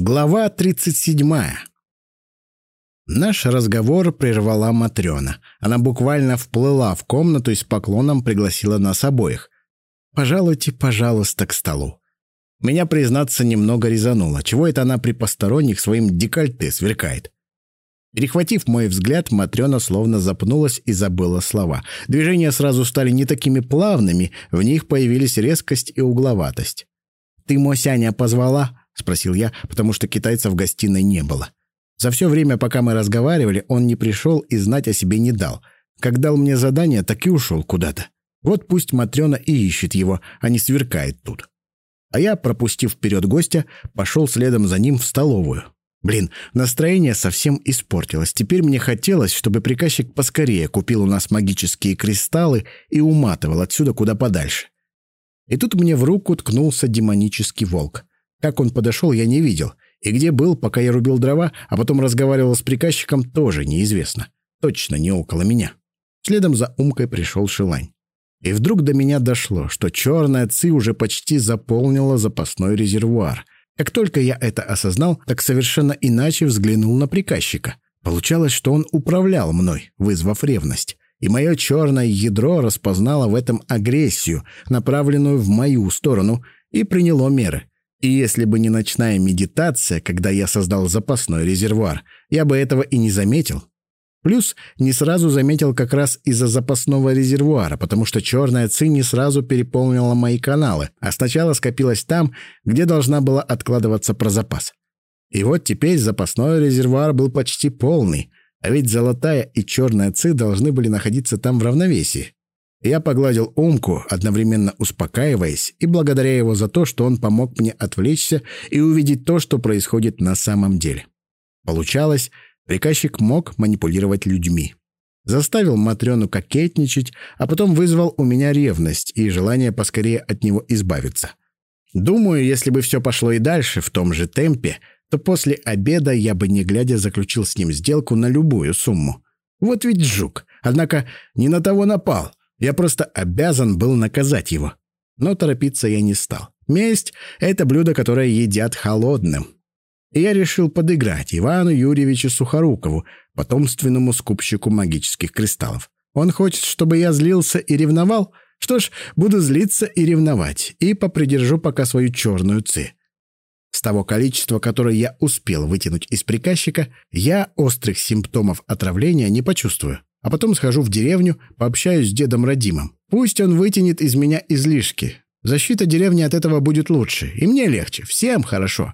Глава 37. Наш разговор прервала Матрена. Она буквально вплыла в комнату и с поклоном пригласила нас обоих. «Пожалуйте, пожалуйста, к столу». Меня, признаться, немного резануло. Чего это она при посторонних своим декольте сверкает? Перехватив мой взгляд, Матрена словно запнулась и забыла слова. Движения сразу стали не такими плавными, в них появились резкость и угловатость. «Ты Мосяня позвала?» — спросил я, потому что китайца в гостиной не было. За все время, пока мы разговаривали, он не пришел и знать о себе не дал. Как дал мне задание, так и ушел куда-то. Вот пусть Матрена и ищет его, а не сверкает тут. А я, пропустив вперед гостя, пошел следом за ним в столовую. Блин, настроение совсем испортилось. Теперь мне хотелось, чтобы приказчик поскорее купил у нас магические кристаллы и уматывал отсюда куда подальше. И тут мне в руку ткнулся демонический волк. Как он подошел, я не видел. И где был, пока я рубил дрова, а потом разговаривал с приказчиком, тоже неизвестно. Точно не около меня. Следом за Умкой пришел Шилань. И вдруг до меня дошло, что черная ци уже почти заполнила запасной резервуар. Как только я это осознал, так совершенно иначе взглянул на приказчика. Получалось, что он управлял мной, вызвав ревность. И мое черное ядро распознало в этом агрессию, направленную в мою сторону, и приняло меры. И если бы не ночная медитация, когда я создал запасной резервуар, я бы этого и не заметил. Плюс не сразу заметил как раз из-за запасного резервуара, потому что черная ци не сразу переполнила мои каналы, а сначала скопилась там, где должна была откладываться про запас. И вот теперь запасной резервуар был почти полный, а ведь золотая и черная ци должны были находиться там в равновесии. Я погладил Умку, одновременно успокаиваясь, и благодаря его за то, что он помог мне отвлечься и увидеть то, что происходит на самом деле. Получалось, приказчик мог манипулировать людьми. Заставил Матрёну кокетничать, а потом вызвал у меня ревность и желание поскорее от него избавиться. Думаю, если бы все пошло и дальше в том же темпе, то после обеда я бы не глядя заключил с ним сделку на любую сумму. Вот ведь жук. Однако не на того напал. Я просто обязан был наказать его. Но торопиться я не стал. Месть — это блюдо, которое едят холодным. И я решил подыграть Ивану Юрьевичу Сухорукову, потомственному скупщику магических кристаллов. Он хочет, чтобы я злился и ревновал? Что ж, буду злиться и ревновать, и попридержу пока свою черную ци. С того количества, которое я успел вытянуть из приказчика, я острых симптомов отравления не почувствую а потом схожу в деревню, пообщаюсь с дедом Радимом. Пусть он вытянет из меня излишки. Защита деревни от этого будет лучше, и мне легче, всем хорошо.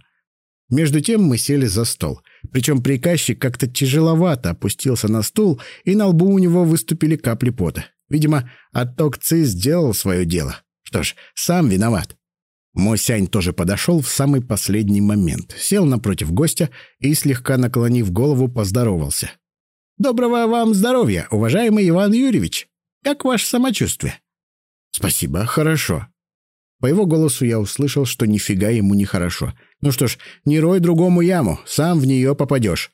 Между тем мы сели за стол. Причем приказчик как-то тяжеловато опустился на стул, и на лбу у него выступили капли пота. Видимо, отток ЦИ сделал свое дело. Что ж, сам виноват. Мосянь тоже подошел в самый последний момент, сел напротив гостя и, слегка наклонив голову, поздоровался. Доброго вам здоровья, уважаемый Иван Юрьевич. Как ваше самочувствие? Спасибо, хорошо. По его голосу я услышал, что нифига ему не хорошо. Ну что ж, не рой другому яму, сам в нее попадешь.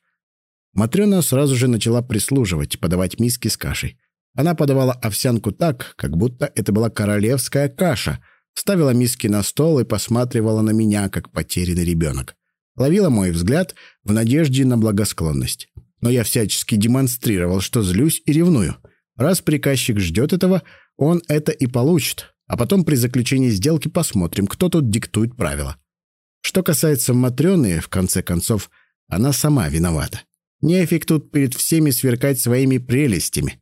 Матрена сразу же начала прислуживать, подавать миски с кашей. Она подавала овсянку так, как будто это была королевская каша. Ставила миски на стол и посматривала на меня, как потерянный ребенок. Ловила мой взгляд в надежде на благосклонность но я всячески демонстрировал, что злюсь и ревную. Раз приказчик ждет этого, он это и получит, а потом при заключении сделки посмотрим, кто тут диктует правила. Что касается Матрёны, в конце концов, она сама виновата. Нефиг тут перед всеми сверкать своими прелестями.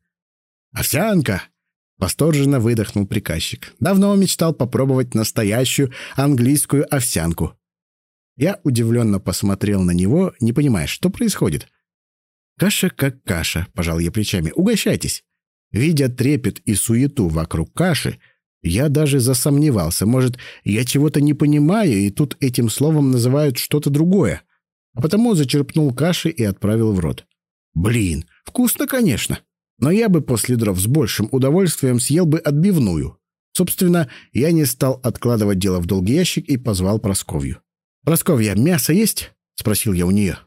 «Овсянка!» — восторженно выдохнул приказчик. «Давно мечтал попробовать настоящую английскую овсянку». Я удивленно посмотрел на него, не понимая, что происходит — «Каша как каша», — пожал я плечами. «Угощайтесь». Видя трепет и суету вокруг каши, я даже засомневался. Может, я чего-то не понимаю, и тут этим словом называют что-то другое. А потому зачерпнул каши и отправил в рот. Блин, вкусно, конечно. Но я бы после дров с большим удовольствием съел бы отбивную. Собственно, я не стал откладывать дело в долгий ящик и позвал Просковью. «Просковья, мясо есть?» — спросил я у нее.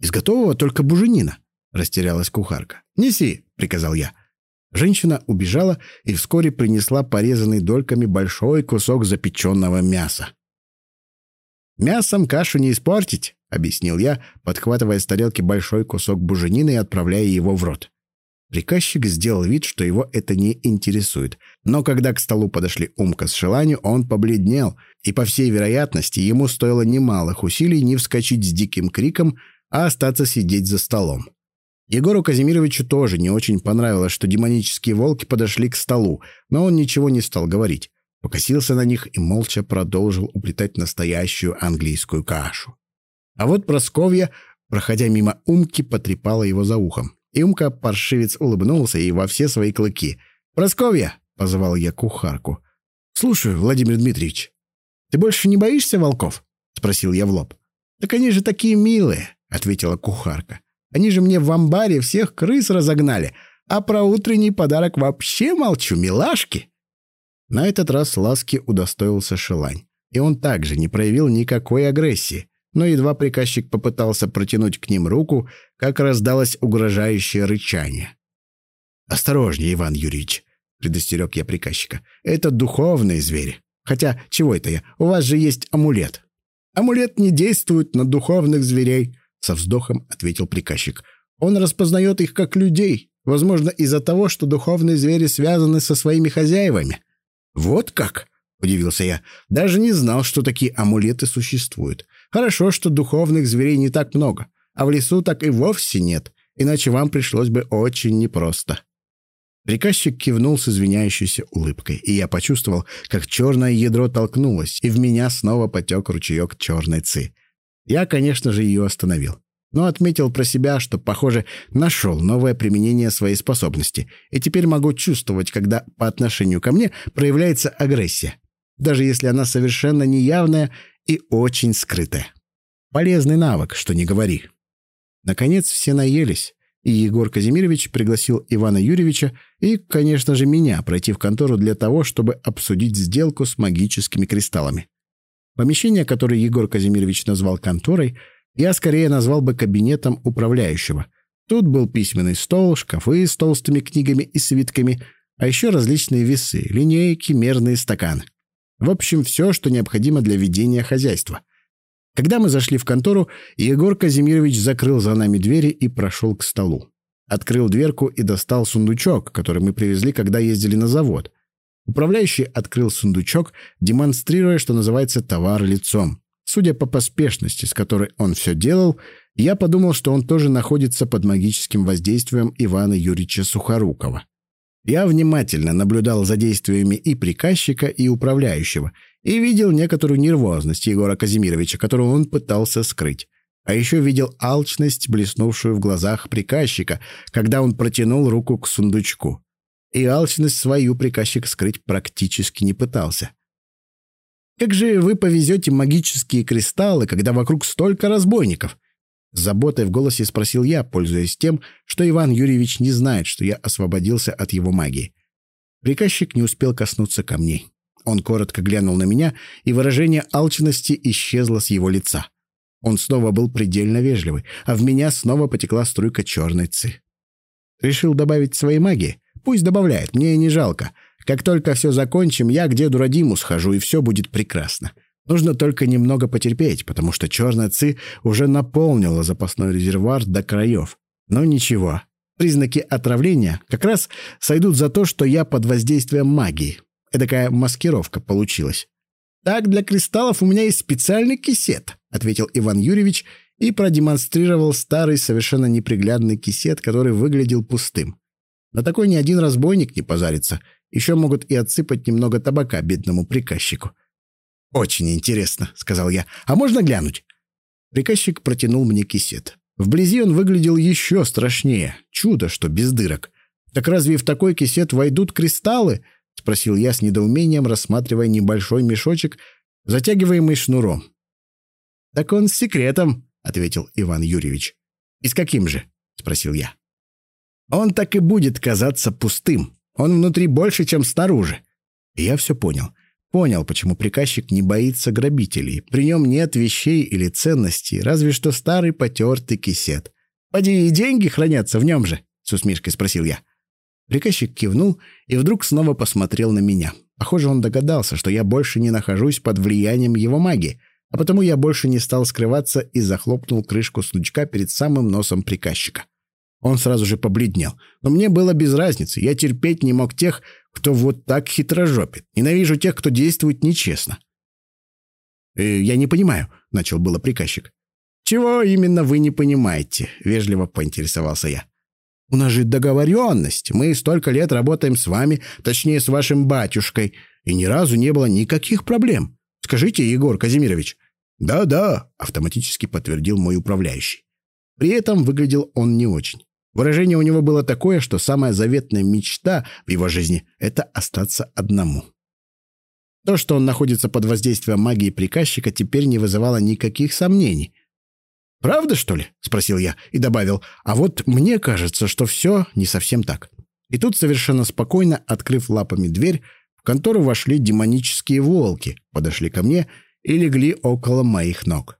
Из готового только буженина», — растерялась кухарка. «Неси», — приказал я. Женщина убежала и вскоре принесла порезанный дольками большой кусок запеченного мяса. «Мясом кашу не испортить», — объяснил я, подхватывая с тарелки большой кусок буженины и отправляя его в рот. Приказчик сделал вид, что его это не интересует. Но когда к столу подошли Умка с Шеланью, он побледнел, и, по всей вероятности, ему стоило немалых усилий не вскочить с диким криком, а остаться сидеть за столом. Егору Казимировичу тоже не очень понравилось, что демонические волки подошли к столу, но он ничего не стал говорить. Покосился на них и молча продолжил уплетать настоящую английскую кашу. А вот Просковья, проходя мимо Умки, потрепала его за ухом. И Умка, паршивец, улыбнулся и во все свои клыки. «Просковья!» — позвал я кухарку. «Слушаю, Владимир Дмитриевич. Ты больше не боишься волков?» — спросил я в лоб. «Так они же такие милые!» — ответила кухарка. Они же мне в амбаре всех крыс разогнали, а про утренний подарок вообще молчу, милашки!» На этот раз ласки удостоился Шелань, и он также не проявил никакой агрессии, но едва приказчик попытался протянуть к ним руку, как раздалось угрожающее рычание. «Осторожнее, Иван Юрьевич», — предостерег я приказчика. «Это духовные звери. Хотя, чего это я? У вас же есть амулет». «Амулет не действует на духовных зверей», со вздохом ответил приказчик. Он распознает их как людей, возможно, из-за того, что духовные звери связаны со своими хозяевами. Вот как? Удивился я. Даже не знал, что такие амулеты существуют. Хорошо, что духовных зверей не так много, а в лесу так и вовсе нет, иначе вам пришлось бы очень непросто. Приказчик кивнул с извиняющейся улыбкой, и я почувствовал, как черное ядро толкнулось, и в меня снова потек ручеек черной ци. Я, конечно же, ее остановил. Но отметил про себя, что, похоже, нашел новое применение своей способности, и теперь могу чувствовать, когда по отношению ко мне проявляется агрессия, даже если она совершенно неявная и очень скрытая. Полезный навык, что не говори. Наконец все наелись, и Егор Казимирович пригласил Ивана Юрьевича и, конечно же, меня пройти в контору для того, чтобы обсудить сделку с магическими кристаллами. Помещение, которое Егор Казимирович назвал конторой, я скорее назвал бы кабинетом управляющего. Тут был письменный стол, шкафы с толстыми книгами и свитками, а еще различные весы, линейки, мерные стаканы. В общем, все, что необходимо для ведения хозяйства. Когда мы зашли в контору, Егор Казимирович закрыл за нами двери и прошел к столу. Открыл дверку и достал сундучок, который мы привезли, когда ездили на завод. Управляющий открыл сундучок, демонстрируя, что называется, товар лицом. Судя по поспешности, с которой он все делал, я подумал, что он тоже находится под магическим воздействием Ивана Юрьевича Сухорукова. Я внимательно наблюдал за действиями и приказчика, и управляющего, и видел некоторую нервозность Егора Казимировича, которую он пытался скрыть. А еще видел алчность, блеснувшую в глазах приказчика, когда он протянул руку к сундучку и алчность свою приказчик скрыть практически не пытался. «Как же вы повезете магические кристаллы, когда вокруг столько разбойников?» С заботой в голосе спросил я, пользуясь тем, что Иван Юрьевич не знает, что я освободился от его магии. Приказчик не успел коснуться камней. Он коротко глянул на меня, и выражение алчности исчезло с его лица. Он снова был предельно вежливый, а в меня снова потекла струйка черной ци. Решил добавить своей магии? Пусть добавляет, мне и не жалко. Как только все закончим, я к деду Радиму схожу, и все будет прекрасно. Нужно только немного потерпеть, потому что черная ци уже наполнила запасной резервуар до краев. Но ничего. Признаки отравления как раз сойдут за то, что я под воздействием магии. Эдакая маскировка получилась. «Так, для кристаллов у меня есть специальный кисет», — ответил Иван Юрьевич и продемонстрировал старый, совершенно неприглядный кисет, который выглядел пустым. На такой ни один разбойник не позарится. Еще могут и отсыпать немного табака бедному приказчику. «Очень интересно», — сказал я. «А можно глянуть?» Приказчик протянул мне кисет. Вблизи он выглядел еще страшнее. Чудо, что без дырок. «Так разве в такой кисет войдут кристаллы?» — спросил я с недоумением, рассматривая небольшой мешочек, затягиваемый шнуром. «Так он с секретом», — ответил Иван Юрьевич. «И с каким же?» — спросил я. Он так и будет казаться пустым. Он внутри больше, чем снаружи. И я все понял. Понял, почему приказчик не боится грабителей. При нем нет вещей или ценностей, разве что старый потертый кисет. «Поди и деньги хранятся в нем же?» — с усмешкой спросил я. Приказчик кивнул и вдруг снова посмотрел на меня. Похоже, он догадался, что я больше не нахожусь под влиянием его магии. а потому я больше не стал скрываться и захлопнул крышку сундучка перед самым носом приказчика. Он сразу же побледнел. Но мне было без разницы. Я терпеть не мог тех, кто вот так хитрожопит. Ненавижу тех, кто действует нечестно. «Э, «Я не понимаю», — начал было приказчик. «Чего именно вы не понимаете?» — вежливо поинтересовался я. «У нас же договоренность. Мы столько лет работаем с вами, точнее, с вашим батюшкой, и ни разу не было никаких проблем. Скажите, Егор Казимирович». «Да-да», — автоматически подтвердил мой управляющий. При этом выглядел он не очень. Выражение у него было такое, что самая заветная мечта в его жизни — это остаться одному. То, что он находится под воздействием магии приказчика, теперь не вызывало никаких сомнений. «Правда, что ли?» — спросил я и добавил. «А вот мне кажется, что все не совсем так». И тут, совершенно спокойно, открыв лапами дверь, в контору вошли демонические волки, подошли ко мне и легли около моих ног.